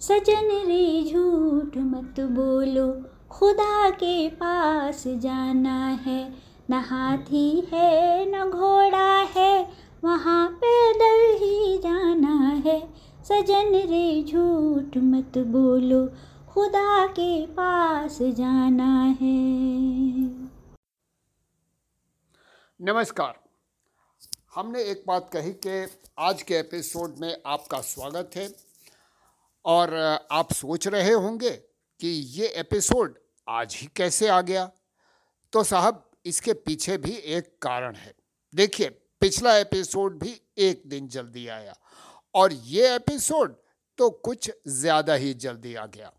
सजन रे झूठ मत बोलो, खुदा के पास जाना है। न हाथी है, न घोड़ा है, वहाँ पैदल ही जाना है। सजन रे झूठ मत बोलो, खुदा के पास जाना है। नमस्कार। हमने एक बात कही कि आज के एपिसोड में आपका स्वागत है। और आप सोच रहे होंगे कि ये एपिसोड आज ही कैसे आ गया? तो साहब, इसके पीछे भी एक कारण है। देखिए, पिछला एपिसोड भी एक दिन जल्दी आया और ये एपिसोड तो कुछ ज़्यादा ही जल्दी आ गया।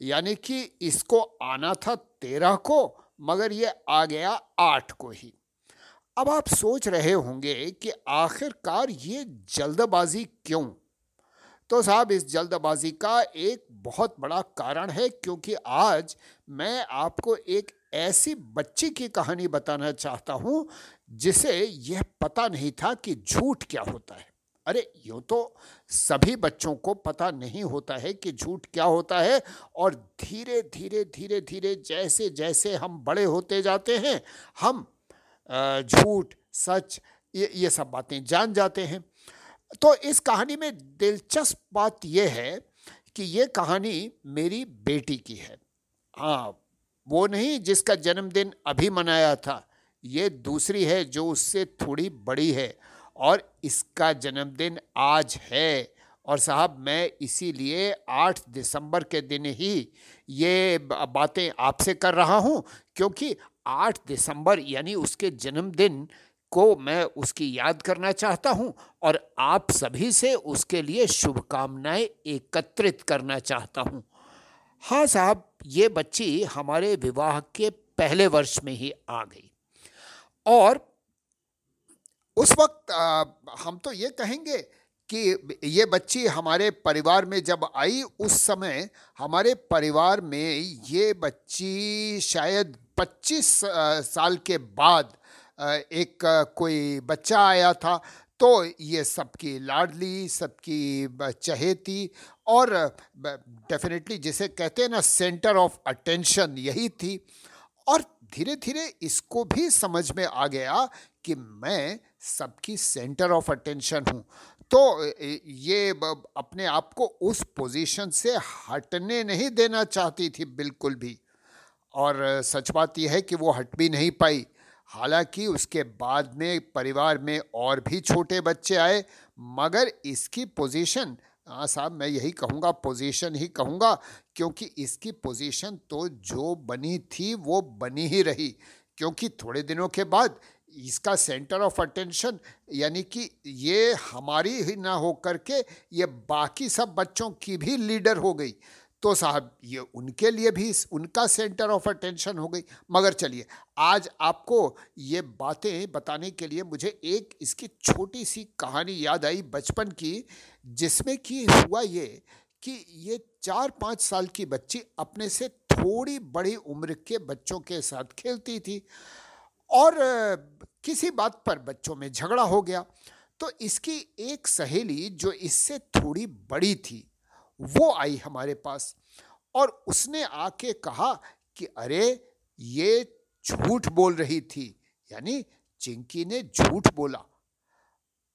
यानी कि इसको आना था तेरह को, मगर ये आ गया आठ को ही। अब आप सोच रहे होंगे कि आखिरकार ये जल्दबाजी क्यों? तो साहब, इस जल्दबाजी का एक बहुत बड़ा कारण है क्योंकि आज मैं आपको एक ऐसी बच्ची की कहानी बताना चाहता हूँ, जिसे यह पता नहीं था कि झूठ क्या होता है। अरे, यूँ तो सभी बच्चों को पता नहीं होता है कि झूठ क्या होता है और धीरे धीरे धीरे धीरे जैसे जैसे हम बड़े होते जाते हैं, हम झूठ, सच, ये ये सब बातें जान जाते हैं। तो इस कहानी में दिलचस्प बात यह है कि ये कहानी मेरी बेटी की है। हाँ वो नहीं जिसका जन्मदिन अभी मनाया था, ये दूसरी है जो उससे थोड़ी बड़ी है और इसका जन्मदिन आज है। और साहब, मैं इसीलिए 8 दिसंबर के दिन ही ये बातें आपसे कर रहा हूँ, क्योंकि 8 दिसंबर यानी उसके जन्मदिन को मैं उसकी याद करना चाहता हूँ और आप सभी से उसके लिए शुभकामनाएँ एकत्रित करना चाहता हूँ। हाँ साहब ये बच्ची हमारे विवाह के पहले वर्ष में ही आ गई। और उस वक्त आ, हम तो ये कहेंगे कि ये बच्ची हमारे परिवार में जब आई उस समय हमारे परिवार में ये बच्ची शायद 25 साल के बाद एक कोई बच्चा आया था तो ये सबकी लाडली, सबकी चहेती और डेफिनेटली जिसे कहते हैं ना सेंटर ऑफ़ अटेंशन यही थी और धीरे धीरे इसको भी समझ में आ गया कि मैं सबकी सेंटर ऑफ़ अटेंशन हूँ। तो ये अपने आप को उस पोजीशन से हटने नहीं देना चाहती थी बिल्कुल भी और सच बात यह है कि वो हट भी नहीं पाई। हालाँकि उसके बाद में परिवार में और भी छोटे बच्चे आए, मगर इसकी पोजीशन हाँ साहब, मैं यही कहूँगा पोजीशन ही कहूँगा, क्योंकि इसकी पोजीशन तो जो बनी थी, वो बनी ही रही। क्योंकि थोड़े दिनों के बाद इसका सेंटर ऑफ़ अटेंशन यानी कि ये हमारी ही ना हो करके ये बाकी सब बच्चों की भी लीडर हो गई। तो साहब, ये उनके लिए भी उनका सेंटर ऑफ़ अटेंशन हो गई। मगर चलिए, आज आपको ये बातें बताने के लिए मुझे एक इसकी छोटी सी कहानी याद आई बचपन की, जिसमें कि हुआ ये कि ये चार पाँच साल की बच्ची अपने से थोड़ी बड़ी उम्र के बच्चों के साथ खेलती थी। और किसी बात पर बच्चों में झगड़ा हो गया। तो इसकी एक सहेली जो इससे थोड़ी बड़ी थी वो आई हमारे पास। और उसने आके कहा कि, अरे, ये झूठ बोल रही थी। यानी चिंकी ने झूठ बोला।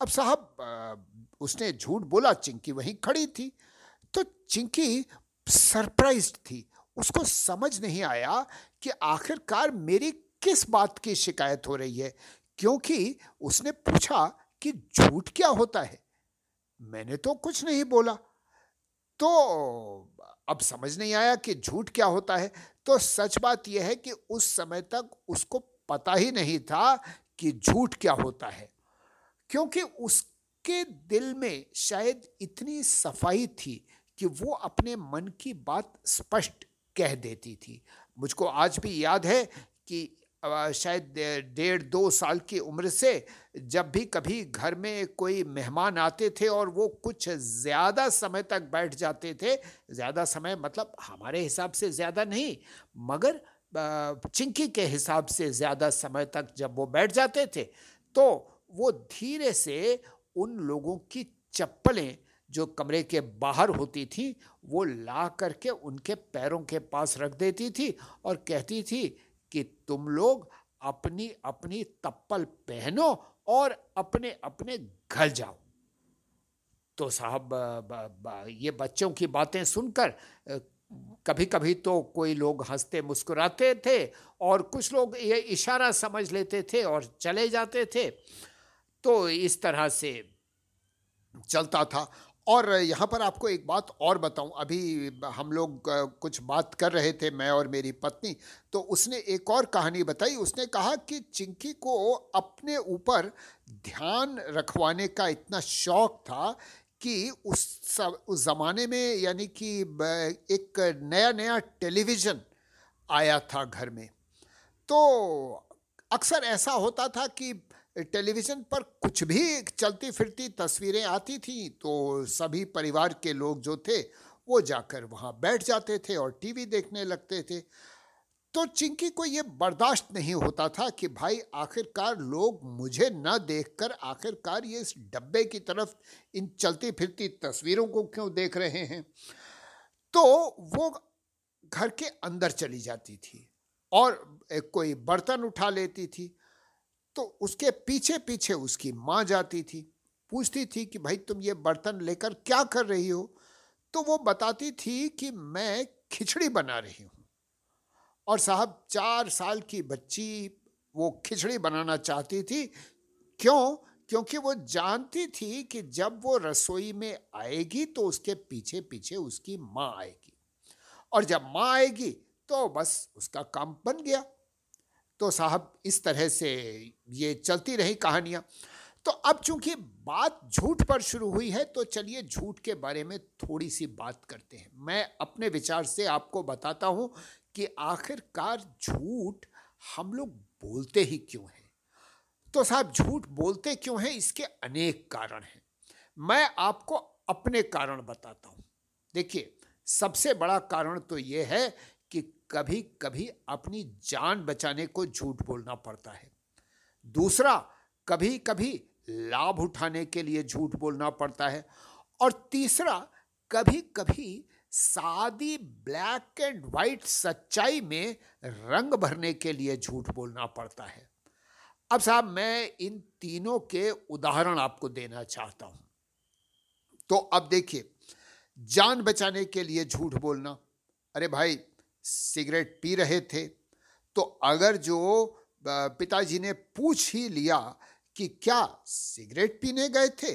अब साहब उसने झूठ बोला, चिंकी वहीं खड़ी थी। तो चिंकी सरप्राइज़ थी। उसको समझ नहीं आया कि आखिरकार मेरी किस बात की शिकायत हो रही है, क्योंकि उसने पूछा कि झूठ क्या होता है। मैंने तो कुछ नहीं बोला। तो अब समझ नहीं आया कि झूठ क्या होता है। तो सच बात यह है कि उस समय तक उसको पता ही नहीं था कि झूठ क्या होता है। क्योंकि उसके दिल में शायद इतनी सफ़ाई थी कि वो अपने मन की बात स्पष्ट कह देती थी। मुझको आज भी याद है कि शायद डेढ़ दो साल की उम्र से जब भी कभी घर में कोई मेहमान आते थे और वो कुछ ज़्यादा समय तक बैठ जाते थे, ज़्यादा समय मतलब हमारे हिसाब से ज़्यादा नहीं, मगर चिंकी के हिसाब से ज़्यादा समय तक जब वो बैठ जाते थे तो वो धीरे से उन लोगों की चप्पलें जो कमरे के बाहर होती थी, वो ला करके उनके पैरों के पास रख देती थी और कहती थी कि तुम लोग अपनी अपनी तप्पल पहनो और अपने अपने घर जाओ। तो साहब ये बच्चों की बातें सुनकर कभी कभी तो कोई लोग हँसते मुस्कुराते थे और कुछ लोग ये इशारा समझ लेते थे और चले जाते थे। तो इस तरह से चलता था और यहाँ पर आपको एक बात और बताऊँ। अभी हम लोग कुछ बात कर रहे थे, मैं और मेरी पत्नी तो उसने एक और कहानी बताई। उसने कहा कि चिंकी को अपने ऊपर ध्यान रखवाने का इतना शौक था कि उस सब, उस ज़माने में यानी कि एक नया नया टेलीविज़न आया था घर में। तो अक्सर ऐसा होता था कि टेलीविज़न पर कुछ भी चलती फिरती तस्वीरें आती थी तो सभी परिवार के लोग जो थे, वो जाकर वहाँ बैठ जाते थे और टीवी देखने लगते थे। तो चिंकी को ये बर्दाश्त नहीं होता था कि भाई आखिरकार लोग मुझे न देखकर आखिरकार ये इस डब्बे की तरफ़ इन चलती फिरती तस्वीरों को क्यों देख रहे हैं? तो वो घर के अंदर चली जाती थी और कोई बर्तन उठा लेती थी। तो उसके पीछे पीछे उसकी माँ जाती थी, पूछती थी कि भाई तुम ये बर्तन लेकर क्या कर रही हो? तो वो बताती थी कि मैं खिचड़ी बना रही हूँ। और साहब चार साल की बच्ची वो खिचड़ी बनाना चाहती थी। क्यों? क्योंकि वो जानती थी कि जब वो रसोई में आएगी तो उसके पीछे पीछे उसकी माँ आएगी। और जब माँ आएगी तो बस उसका काम बन गया। तो साहब इस तरह से ये चलती रही कहानियाँ। तो अब चूँकि बात झूठ पर शुरू हुई है तो चलिए झूठ के बारे में थोड़ी सी बात करते हैं। मैं अपने विचार से आपको बताता हूँ कि आखिरकार झूठ हम लोग बोलते ही क्यों हैं। तो साहब झूठ बोलते क्यों हैं? इसके अनेक कारण हैं। मैं आपको अपने कारण बताता हूँ। देखिए, सबसे बड़ा कारण तो यह है कभी कभी अपनी जान बचाने को झूठ बोलना पड़ता है। दूसरा कभी कभी लाभ उठाने के लिए झूठ बोलना पड़ता है। और तीसरा कभी कभी सादी ब्लैक एंड वाइट सच्चाई में रंग भरने के लिए झूठ बोलना पड़ता है। अब साहब, मैं इन तीनों के उदाहरण आपको देना चाहता हूँ। तो अब देखिए, जान बचाने के लिए झूठ बोलना। अरे भाई सिगरेट पी रहे थे तो अगर जो पिताजी ने पूछ ही लिया कि क्या सिगरेट पीने गए थे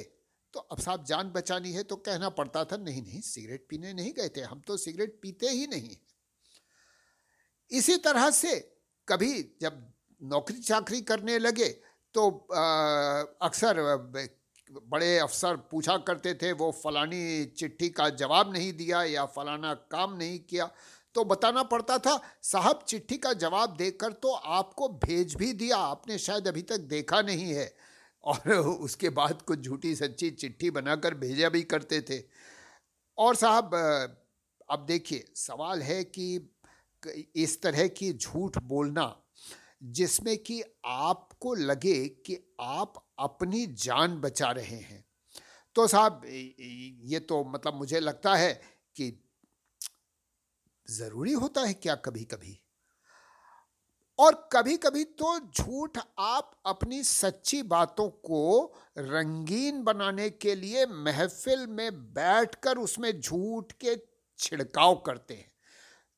तो अब साहब जान बचानी है तो कहना पड़ता था, नहीं नहीं, सिगरेट पीने नहीं गए थे, हम तो सिगरेट पीते ही नहीं इसी तरह से कभी जब नौकरी चाकरी करने लगे तो अक्सर बड़े अफसर पूछा करते थे, वो फलानी चिट्ठी का जवाब नहीं दिया या फलाना काम नहीं किया? तो बताना पड़ता था, साहब चिट्ठी का जवाब देकर तो आपको भेज भी दिया, आपने शायद अभी तक देखा नहीं है। और उसके बाद कुछ झूठी सच्ची चिट्ठी बनाकर भेजा भी करते थे। और साहब, अब देखिए, सवाल है कि इस तरह की झूठ बोलना, जिसमें कि आपको लगे कि आप अपनी जान बचा रहे हैं। तो साहब, ये तो मतलब मुझे लगता है कि ज़रूरी होता है क्या कभी कभी और कभी कभी तो झूठ आप अपनी सच्ची बातों को रंगीन बनाने के लिए महफिल में बैठकर उसमें झूठ के छिड़काव करते हैं।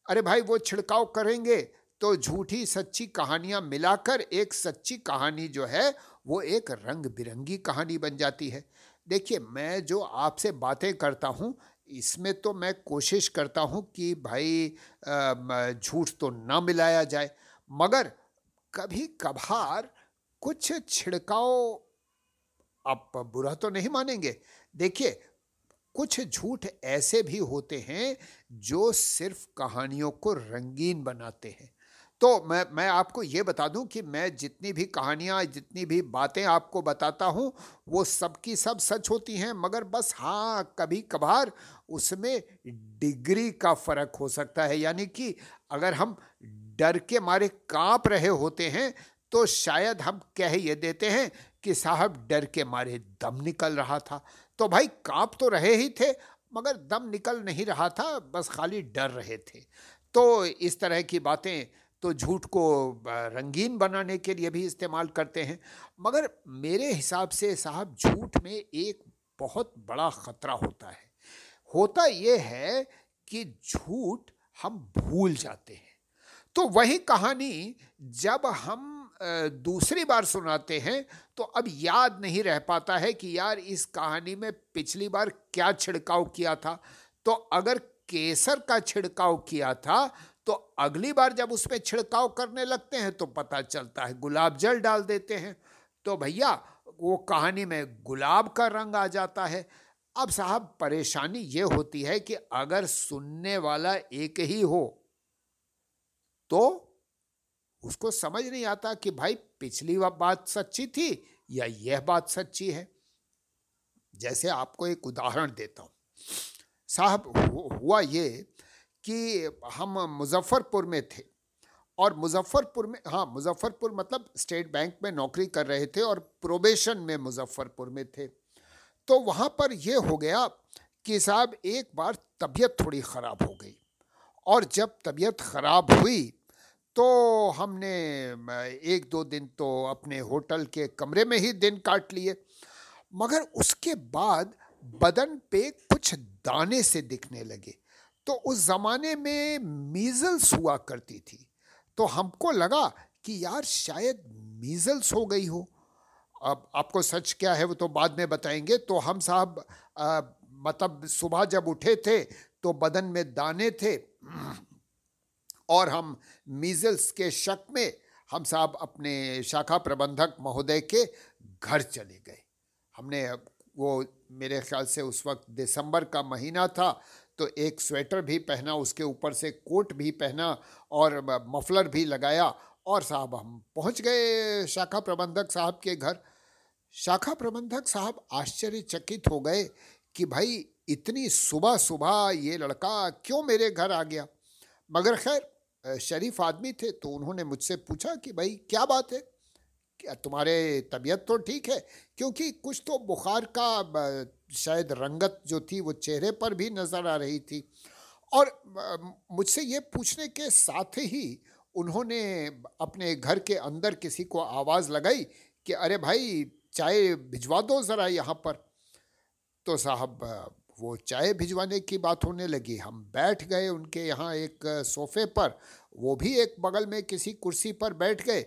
अरे भाई, वो छिड़काव करेंगे तो झूठी सच्ची कहानियाँ मिलाकर एक सच्ची कहानी जो है, वो एक रंग बिरंगी कहानी बन जाती है। देखिए, मैं जो आपसे बातें करता हूँ इसमें तो मैं कोशिश करता हूँ कि भाई झूठ तो ना मिलाया जाए, मगर कभी कभार कुछ छिड़काव आप बुरा तो नहीं मानेंगे। देखिए, कुछ झूठ ऐसे भी होते हैं जो सिर्फ़ कहानियों को रंगीन बनाते हैं। तो मैं मैं आपको ये बता दूँ कि मैं जितनी भी कहानियाँ, जितनी भी बातें आपको बताता हूँ, वो सब की सब सच होती हैं, मगर बस हाँ कभी कभार उसमें डिग्री का फ़र्क हो सकता है। यानी कि अगर हम डर के मारे काँप रहे होते हैं तो शायद हम कह ये देते हैं कि साहब, डर के मारे दम निकल रहा था। तो भाई, काँप तो रहे ही थे, मगर दम निकल नहीं रहा था, बस खाली डर रहे थे। तो इस तरह की बातें तो झूठ को रंगीन बनाने के लिए भी इस्तेमाल करते हैं। मगर मेरे हिसाब से साहब झूठ में एक बहुत बड़ा ख़तरा होता है। होता ये है कि झूठ हम भूल जाते हैं। तो वही कहानी जब हम दूसरी बार सुनाते हैं तो अब याद नहीं रह पाता है कि यार इस कहानी में पिछली बार क्या छिड़काव किया था। तो अगर केसर का छिड़काव किया था तो अगली बार जब उसमें छिड़काव करने लगते हैं तो पता चलता है गुलाब जल डाल देते हैं। तो भैया, वो कहानी में गुलाब का रंग आ जाता है। अब साहब, परेशानी ये होती है कि अगर सुनने वाला एक ही हो तो उसको समझ नहीं आता कि भाई, पिछली बात सच्ची थी या यह बात सच्ची है। जैसे आपको एक उदाहरण देता हूँ। साहब हुआ ये कि हम मुजफ्फरपुर में थे। और मुजफ्फरपुर में हाँ मुजफ्फरपुर मतलब स्टेट बैंक में नौकरी कर रहे थे और प्रोबेशन में मुजफ्फरपुर में थे। तो वहाँ पर यह हो गया कि साहब, एक बार तबीयत थोड़ी ख़राब हो गई। और जब तबीयत ख़राब हुई तो हमने एक दो दिन तो अपने होटल के कमरे में ही दिन काट लिए। मगर उसके बाद बदन पे कुछ दाने से दिखने लगे। तो उस ज़माने में मीज़ल्स हुआ करती थी। तो हमको लगा कि यार शायद मीज़ल्स हो गई हो। अब आपको सच क्या है वो तो बाद में बताएँगे। तो हम साहब मतलब सुबह जब उठे थे तो बदन में दाने थे। और हम मीज़ल्स के शक में हम साहब अपने शाखा प्रबंधक महोदय के घर चले गए। हमने वो मेरे ख्याल से उस वक्त दिसंबर का महीना था। तो एक स्वेटर भी पहना, उसके ऊपर से कोट भी पहना और मफलर भी लगाया और साहब हम पहुँच गए शाखा प्रबंधक साहब के घर। शाखा प्रबंधक साहब आश्चर्यचकित हो गए कि भाई इतनी सुबह सुबह ये लड़का क्यों मेरे घर आ गया? मगर खैर शरीफ आदमी थे तो उन्होंने मुझसे पूछा कि भाई क्या बात है? तुम्हारे तबीयत तो ठीक है, क्योंकि कुछ तो बुखार का शायद रंगत जो थी वो चेहरे पर भी नज़र आ रही थी। और मुझसे ये पूछने के साथ ही उन्होंने अपने घर के अंदर किसी को आवाज़ लगाई कि, अरे भाई, चाय भिजवा दो ज़रा यहाँ पर। तो साहब वो चाय भिजवाने की बात होने लगी। हम बैठ गए उनके यहाँ एक सोफे पर। वो भी एक बगल में किसी कुर्सी पर बैठ गए।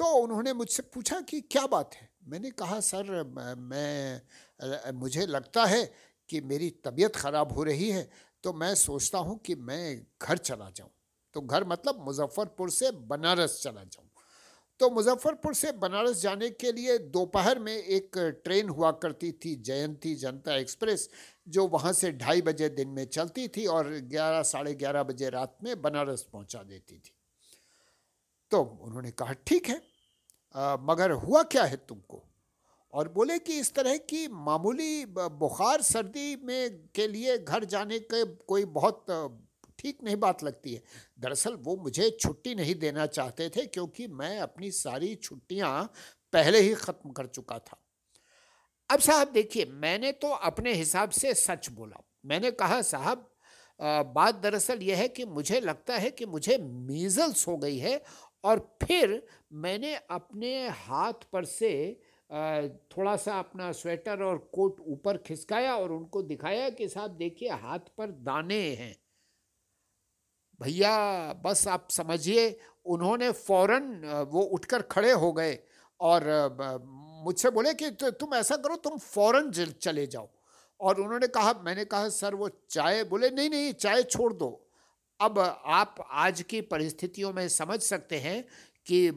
तो उन्होंने मुझसे पूछा कि क्या बात है? मैंने कहा, सर, मैं मुझे लगता है कि मेरी तबीयत ख़राब हो रही है तो मैं सोचता हूँ कि मैं घर चला जाऊँ। तो घर मतलब मुजफ्फ़रपुर से बनारस चला जाऊँ। तो मुजफ्फ़रपुर से बनारस जाने के लिए दोपहर में एक ट्रेन हुआ करती थी, जयंती जनता एक्सप्रेस, जो वहाँ से ढाई बजे दिन में चलती थी और ग्यारह, साढ़े ग्यारह बजे रात में बनारस पहुँचा देती थी। तो उन्होंने कहा, ठीक है। आ, मगर हुआ क्या है तुमको? और बोले कि इस तरह की मामूली बुखार सर्दी में के लिए घर जाने के कोई बहुत ठीक नहीं बात लगती है। दरअसल वो मुझे छुट्टी नहीं देना चाहते थे क्योंकि मैं अपनी सारी छुट्टियाँ पहले ही ख़त्म कर चुका था। अब साहब देखिए मैंने तो अपने हिसाब से सच बोला। मैंने कहा साहब बात दरअसल यह है कि मुझे लगता है कि मुझे मीज़ल्स हो गई है और फिर मैंने अपने हाथ पर से थोड़ा सा अपना स्वेटर और कोट ऊपर खिसकाया और उनको दिखाया कि साहब देखिए हाथ पर दाने हैं। भैया, बस आप समझिए, उन्होंने फ़ौरन वो उठकर खड़े हो गए और मुझसे बोले कि तुम ऐसा करो, तुम फ़ौरन चले जाओ। और उन्होंने कहा, मैंने कहा, सर, वो चाय बोले, नहीं नहीं, चाय छोड़ दो। अब आप आज की परिस्थितियों में समझ सकते हैं कि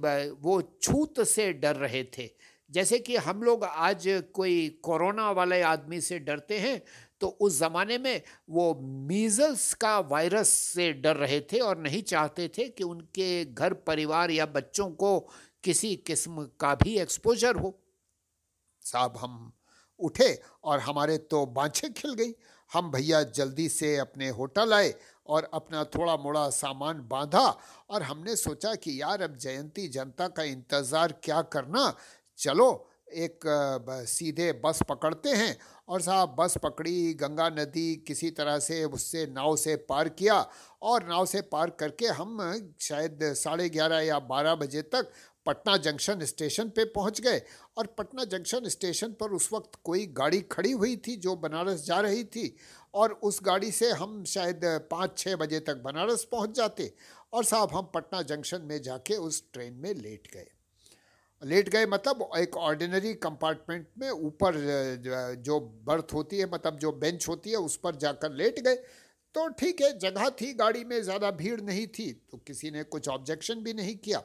वो छूत से डर रहे थे। जैसे कि हम लोग आज कोई कोरोना वाले आदमी से डरते हैं तो उस ज़माने में वो मीज़ल्स का वायरस से डर रहे थे और नहीं चाहते थे कि उनके घर परिवार या बच्चों को किसी किस्म का भी एक्सपोजर हो। साहब हम उठे और हमारे तो बाँछें खिल गई। हम भैया जल्दी से अपने होटल आए और अपना थोड़ा मोड़ा सामान बांधा और हमने सोचा कि यार अब जयंती जनता का इंतज़ार क्या करना? चलो, एक सीधे बस पकड़ते हैं। और साहब, बस पकड़ी, गंगा नदी किसी तरह से उससे नाव से पार किया और नाव से पार करके हम शायद साढ़े ग्यारह या बारह बजे तक पटना जंक्शन स्टेशन पे पहुँच गए और पटना जंक्शन स्टेशन पर उस वक्त कोई गाड़ी खड़ी हुई थी जो बनारस जा रही थी और उस गाड़ी से हम शायद पाँच छः बजे तक बनारस पहुँच जाते और साहब हम पटना जंक्शन में जाके उस ट्रेन में लेट गए। लेट गए मतलब एक ऑर्डिनरी कंपार्टमेंट में ऊपर जो बर्थ होती है मतलब जो बेंच होती है, उस पर जाकर लेट गए। तो ठीक है, जगह थी गाड़ी में, ज़्यादा भीड़ नहीं थी तो किसी ने कुछ ऑब्जेक्शन भी नहीं किया।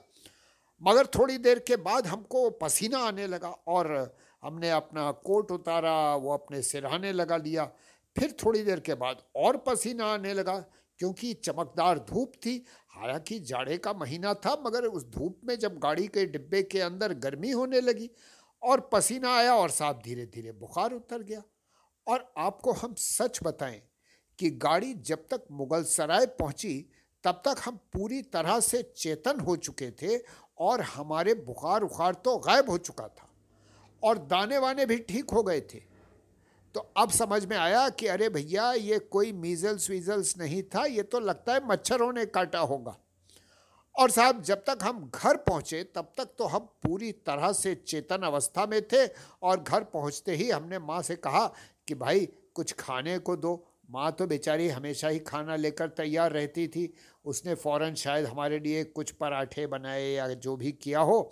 मगर थोड़ी देर के बाद हमको पसीना आने लगा और हमने अपना कोट उतारा, वो अपने सिरहाने लगा लिया। फिर थोड़ी देर के बाद और पसीना आने लगा, क्योंकि चमकदार धूप थी। हालाँकि जाड़े का महीना था, मगर उस धूप में जब गाड़ी के डिब्बे के अंदर गर्मी होने लगी और पसीना आया और साहब धीरे धीरे बुखार उतर गया। और आपको हम सच बताएँ कि गाड़ी जब तक मुगल सराय पहुँची, तब तक हम पूरी तरह से चेतन हो चुके थे और हमारे बुखार उखार तो गायब हो चुका था और दाने वाने भी ठीक हो गए थे। तो अब समझ में आया कि अरे भैया, ये कोई मीजल्स वीजल्स नहीं था, ये तो लगता है मच्छरों ने काटा होगा। और साहब, जब तक हम घर पहुँचे, तब तक तो हम पूरी तरह से चेतन अवस्था में थे और घर पहुँचते ही हमने माँ से कहा कि भाई, कुछ खाने को दो। माँ तो बेचारी हमेशा ही खाना लेकर तैयार रहती थी। उसने फ़ौरन शायद हमारे लिए कुछ पराठे बनाए या जो भी किया हो।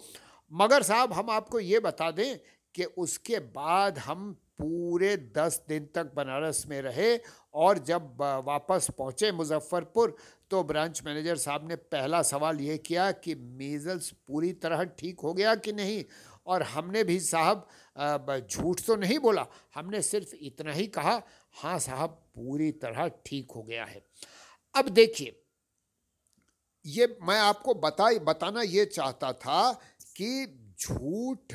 मगर साहब, हम आपको ये बता दें कि उसके बाद हम पूरे दस दिन तक बनारस में रहे और जब वापस पहुँचे मुजफ्फ़रपुर तो ब्रांच मैनेजर साहब ने पहला सवाल ये किया कि मीज़ल्स पूरी तरह ठीक हो गया कि नहीं? और हमने भी साहब झूठ तो नहीं बोला। हमने सिर्फ़ इतना ही कहा हाँ साहब, पूरी तरह ठीक हो गया है। अब देखिए, ये मैं आपको बता बताना ये चाहता था कि झूठ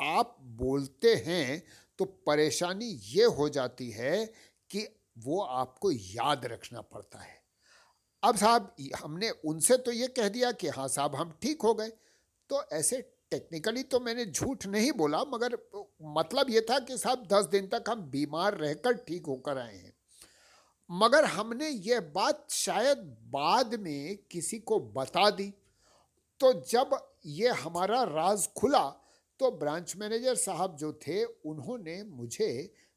आप बोलते हैं तो परेशानी ये हो जाती है कि वो आपको याद रखना पड़ता है। अब साहब, हमने उनसे तो ये कह दिया कि हाँ साहब, हम ठीक हो गए। तो ऐसे टेक्निकली तो मैंने झूठ नहीं बोला मगर मतलब ये था कि साहब दस दिन तक हम बीमार रहकर ठीक होकर आए हैं। मगर हमने ये बात शायद बाद में किसी को बता दी। तो जब ये हमारा राज खुला तो ब्रांच मैनेजर साहब जो थे उन्होंने मुझे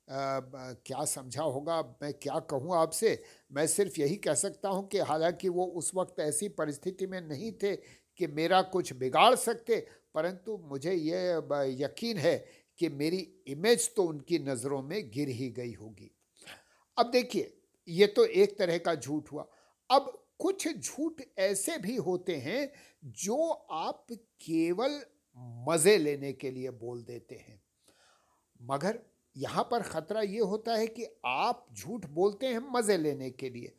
आ, क्या समझा होगा मैं क्या कहूँ आपसे मैं सिर्फ़ यही कह सकता हूँ कि हालाँकि वो उस वक्त ऐसी परिस्थिति में नहीं थे कि मेरा कुछ बिगाड़ सकते परंतु मुझे ये यकीन है कि मेरी इमेज तो उनकी नज़रों में गिर ही गई होगी। अब देखिए, ये तो एक तरह का झूठ हुआ। अब कुछ झूठ ऐसे भी होते हैं जो आप केवल मज़े लेने के लिए बोल देते हैं। मगर यहाँ पर ख़तरा ये होता है कि आप झूठ बोलते हैं मज़े लेने के लिए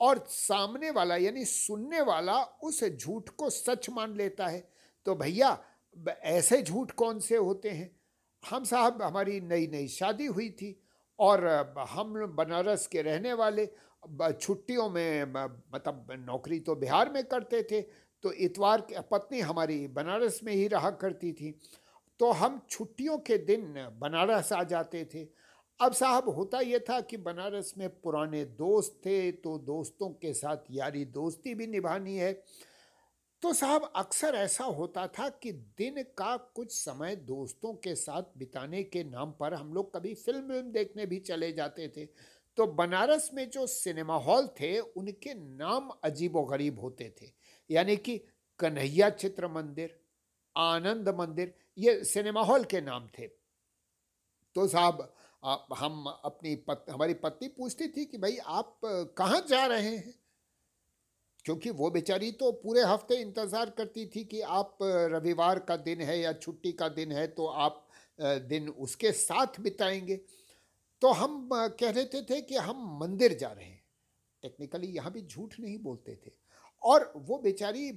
और सामने वाला, यानी सुनने वाला उस झूठ को सच मान लेता है। तो भैया ऐसे झूठ कौन से होते हैं? हम साहब, हमारी नई नई शादी हुई थी और हम बनारस के रहने वाले छुट्टियों में मतलब नौकरी तो बिहार में करते थे तो इतवार की पत्नी हमारी बनारस में ही रहा करती थी। तो हम छुट्टियों के दिन बनारस आ जाते थे। अब साहब, होता ये था कि बनारस में पुराने दोस्त थे तो दोस्तों के साथ यारी दोस्ती भी निभानी है। तो साहब अक्सर ऐसा होता था कि दिन का कुछ समय दोस्तों के साथ बिताने के नाम पर हम लोग कभी फ़िल्म विल्म देखने भी चले जाते थे। तो बनारस में जो सिनेमा हॉल थे उनके नाम अजीब गरीब होते थे। यानी कि कन्हैया चित्र मंदिर आनंद मंदिर ये सिनेमा हॉल के नाम थे। तो साहब हम अपनी पत, हमारी पत्नी पूछती थी कि भाई आप कहाँ जा रहे हैं? क्योंकि वो बेचारी तो पूरे हफ़्ते इंतज़ार करती थी कि आप रविवार का दिन है या छुट्टी का दिन है तो आप दिन उसके साथ बिताएँगे। तो हम कह रहे थे कि हम मंदिर जा रहे हैं। टेक्निकली यहाँ भी झूठ नहीं बोलते थे। और वो बेचारी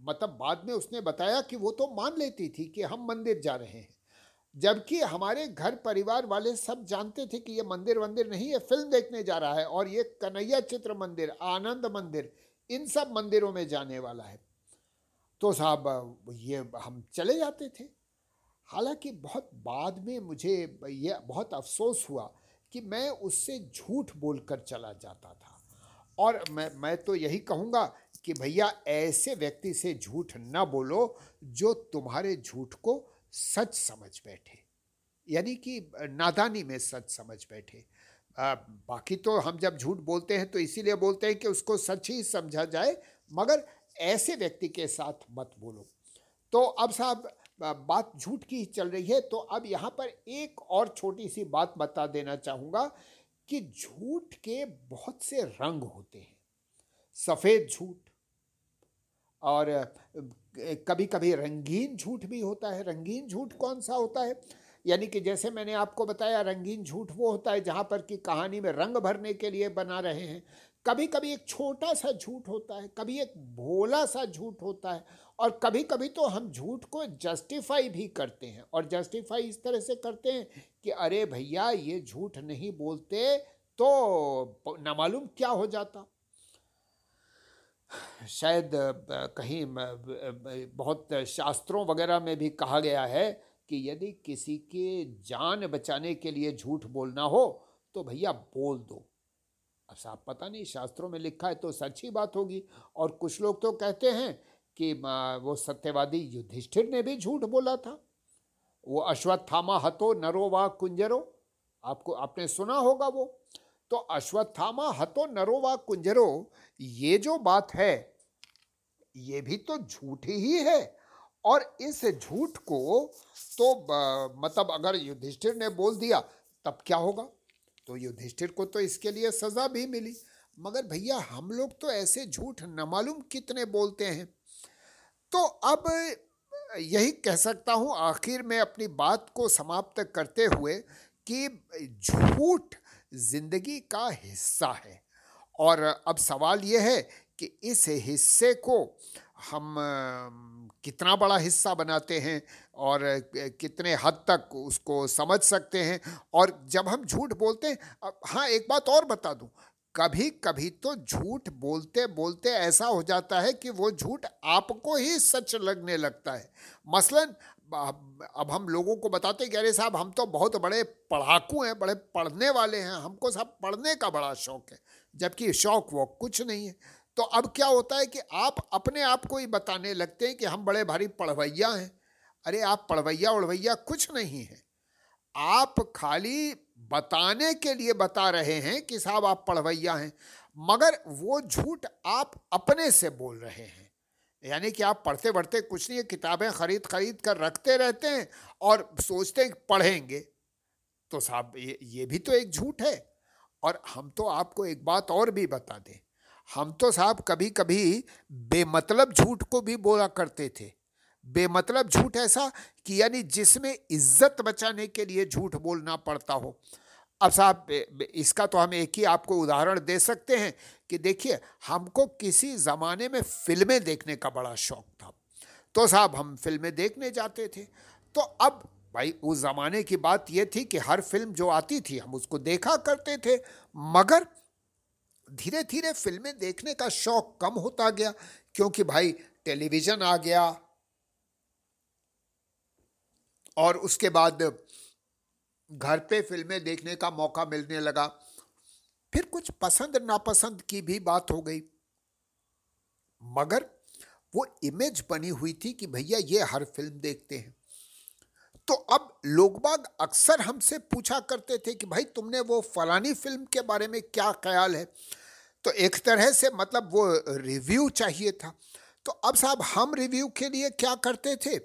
मतलब बाद में उसने बताया कि वो तो मान लेती थी कि हम मंदिर जा रहे हैं। जबकि हमारे घर परिवार वाले सब जानते थे कि ये मंदिर वंदिर नहीं है, फ़िल्म देखने जा रहा है और ये कन्हैया चित्र मंदिर, आनंद मंदिर इन सब मंदिरों में जाने वाला है। तो साहब, ये हम चले जाते थे। हालाँकि बहुत बाद में मुझे यह बहुत अफसोस हुआ कि मैं उससे झूठ बोलकर चला जाता था। और मैं मैं तो यही कहूँगा कि भैया, ऐसे व्यक्ति से झूठ न बोलो जो तुम्हारे झूठ को सच समझ बैठे। यानी कि नादानी में सच समझ बैठे। आ, बाकी तो हम जब झूठ बोलते हैं तो इसीलिए बोलते हैं कि उसको सच ही समझा जाए मगर ऐसे व्यक्ति के साथ मत बोलो। तो अब साहब बात झूठ की चल रही है तो अब यहाँ पर एक और छोटी सी बात बता देना चाहूँगा कि झूठ के बहुत से रंग होते हैं। सफ़ेद झूठ और कभी कभी रंगीन झूठ भी होता है। रंगीन झूठ कौन सा होता है? यानी कि जैसे मैंने आपको बताया, रंगीन झूठ वो होता है जहाँ पर कि कहानी में रंग भरने के लिए बना रहे हैं। कभी कभी एक छोटा सा झूठ होता है, कभी एक भोला सा झूठ होता है और कभी कभी तो हम झूठ को जस्टिफाई भी करते हैं और जस्टिफाई इस तरह से करते हैं कि अरे भैया, ये झूठ नहीं बोलते तो न मालूम क्या हो जाता। शायद कहीं बहुत शास्त्रों वगैरह में भी कहा गया है कि यदि किसी के जान बचाने के लिए झूठ बोलना हो तो भैया बोल दो। अब साहब, पता नहीं, शास्त्रों में लिखा है तो सच ही बात होगी। और कुछ लोग तो कहते हैं कि वो सत्यवादी युधिष्ठिर ने भी झूठ बोला था। वो अश्वत्थामा हतो नरो वा कुंजरो। आपको, आपने सुना होगा वो। तो अश्वत्थामा हतो नरो वा कुंजरो, ये जो बात है, ये भी तो झूठ ही है। और इस झूठ को तो मतलब अगर युधिष्ठिर ने बोल दिया, तब क्या होगा? तो युधिष्ठिर को तो इसके लिए सजा भी मिली। मगर भैया, हम लोग तो ऐसे झूठ न मालूम कितने बोलते हैं। तो अब यही कह सकता हूँ, आखिर में अपनी बात को समाप्त करते हुए कि झूठ ज़िंदगी का हिस्सा है। और अब सवाल यह है कि इस हिस्से को हम कितना बड़ा हिस्सा बनाते हैं और कितने हद तक उसको समझ सकते हैं। और जब हम झूठ बोलते हैं हाँ एक बात और बता दूँ। कभी कभी तो झूठ बोलते बोलते ऐसा हो जाता है कि वो झूठ आपको ही सच लगने लगता है। मसलन, अब हम लोगों को बताते कि, अरे साहब, हम तो बहुत बड़े पढ़ाकू हैं, बड़े पढ़ने वाले हैं, हमको सब पढ़ने का बड़ा शौक है। जबकि शौक वो कुछ नहीं है। तो अब क्या होता है कि आप अपने आप को ही बताने लगते हैं कि हम बड़े भारी पढ़वैया हैं। अरे, आप पढ़वैया उड़वैया कुछ नहीं है। आप खाली बताने के लिए बता रहे हैं कि साहब आप पढ़वैया हैं, मगर वो झूठ आप अपने से बोल रहे हैं। यानी कि आप पढ़ते पढ़ते कुछ नहीं किताबें खरीद खरीद कर रखते रहते हैं और सोचते हैं पढ़ेंगे। तो साहब, ये ये भी तो एक झूठ है। और हम तो आपको एक बात और भी बता दें। हम तो साहब कभी कभी बेमतलब झूठ को भी बोला करते थे। बेमतलब झूठ ऐसा कि यानी जिसमें इज़्ज़त बचाने के लिए झूठ बोलना पड़ता हो। अब साहब इसका तो हम एक ही आपको उदाहरण दे सकते हैं कि देखिए, हमको किसी ज़माने में फ़िल्में देखने का बड़ा शौक था। तो साहब, हम फ़िल्में देखने जाते थे। तो अब भाई, उस ज़माने की बात यह थी कि हर फ़िल्म जो आती थी, हम उसको देखा करते थे। मगर धीरे धीरे फ़िल्में देखने का शौक कम होता गया, क्योंकि भाई टेलीविज़न आ गया। और उसके बाद घर पे फ़िल्में देखने का मौका मिलने लगा। फिर कुछ पसंद नापसंद की भी बात हो गई। मगर वो इमेज बनी हुई थी कि भैया ये हर फ़िल्म देखते हैं। तो अब लोग बाग अक्सर हमसे पूछा करते थे कि भाई तुमने वो फलानी फ़िल्म के बारे में क्या ख्याल है? तो एक तरह से मतलब वो रिव्यू चाहिए था। तो अब साहब हम रिव्यू के लिए क्या करते थे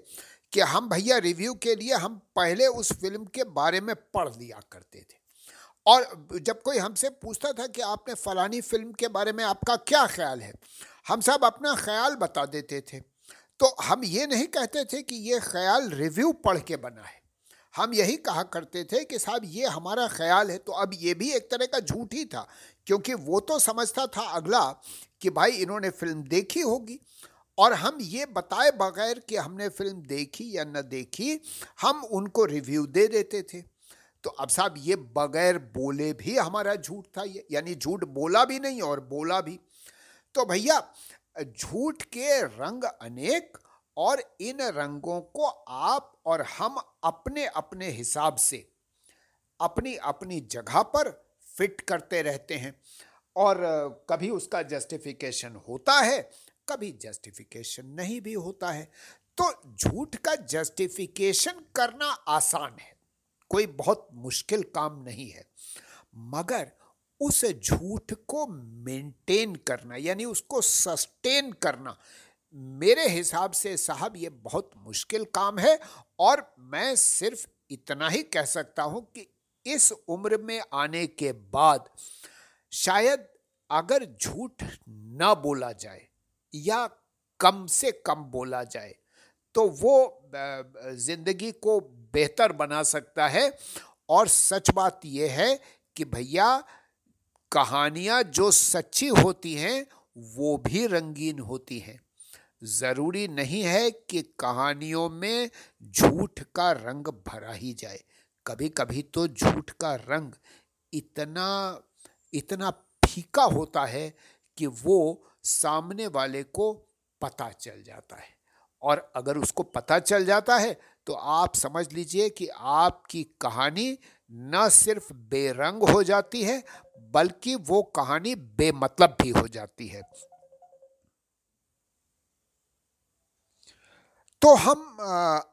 कि हम भैया रिव्यू के लिए हम पहले उस फ़िल्म के बारे में पढ़ लिया करते थे। और जब कोई हमसे पूछता था कि आपने फलानी फ़िल्म के बारे में आपका क्या ख्याल है, हम सब अपना ख्याल बता देते थे। तो हम ये नहीं कहते थे कि ये ख्याल रिव्यू पढ़ के बना है। हम यही कहा करते थे कि साहब ये हमारा ख्याल है तो अब ये भी एक तरह का झूठ ही था क्योंकि वो तो समझता था अगला कि भाई इन्होंने फ़िल्म देखी होगी। और हम ये बताए बगैर कि हमने फ़िल्म देखी या न देखी, हम उनको रिव्यू दे देते थे। तो अब साहब ये बगैर बोले भी हमारा झूठ था ये। यानी झूठ बोला भी नहीं और बोला भी। तो भैया, झूठ के रंग अनेक और इन रंगों को आप और हम अपने अपने हिसाब से अपनी अपनी जगह पर फिट करते रहते हैं। और कभी उसका जस्टिफिकेशन होता है, कभी जस्टिफिकेशन नहीं भी होता है। तो झूठ का जस्टिफिकेशन करना आसान है, कोई बहुत मुश्किल काम नहीं है। मगर उस झूठ को मेंटेन करना, यानी उसको सस्टेन करना, मेरे हिसाब से साहब ये बहुत मुश्किल काम है। और मैं सिर्फ़ इतना ही कह सकता हूँ कि इस उम्र में आने के बाद शायद अगर झूठ ना बोला जाए या कम से कम बोला जाए तो वो ज़िंदगी को बेहतर बना सकता है। और सच बात यह है कि भैया, कहानियाँ जो सच्ची होती हैं, वो भी रंगीन होती हैं। ज़रूरी नहीं है कि कहानियों में झूठ का रंग भरा ही जाए। कभी कभी तो झूठ का रंग इतना इतना फीका होता है कि वो सामने वाले को पता चल जाता है। और अगर उसको पता चल जाता है तो आप समझ लीजिए कि आपकी कहानी न सिर्फ़ बेरंग हो जाती है, बल्कि वो कहानी बेमतलब भी हो जाती है। तो हम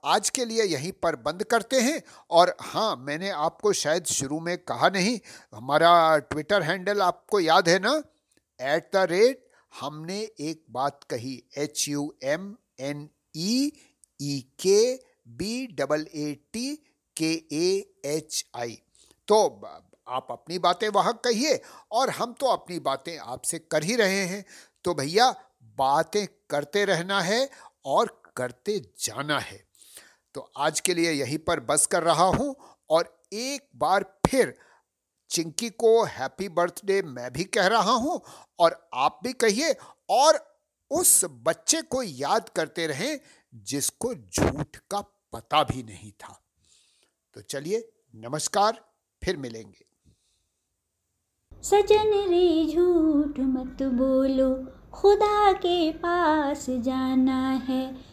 आज के लिए यहीं पर बंद करते हैं। और हाँ मैंने आपको शायद शुरू में कहा नहीं, हमारा ट्विटर हैंडल आपको याद है ना? एट द रेट हमने एक बात कही H U M N E E K B double A T के ए एच आई तो आप अपनी बातें वहाँ कहिए और हम तो अपनी बातें आपसे कर ही रहे हैं। तो भैया, बातें करते रहना है और करते जाना है। तो आज के लिए यहीं पर बस कर रहा हूँ और एक बार फिर चिंकी को हैप्पी बर्थडे मैं भी कह रहा हूँ और आप भी कहिए और उस बच्चे को याद करते रहें जिसको झूठ का पता भी नहीं था। तो चलिए नमस्कार, फिर मिलेंगे। सजन रे, झूठ मत बोलो, खुदा के पास जाना है।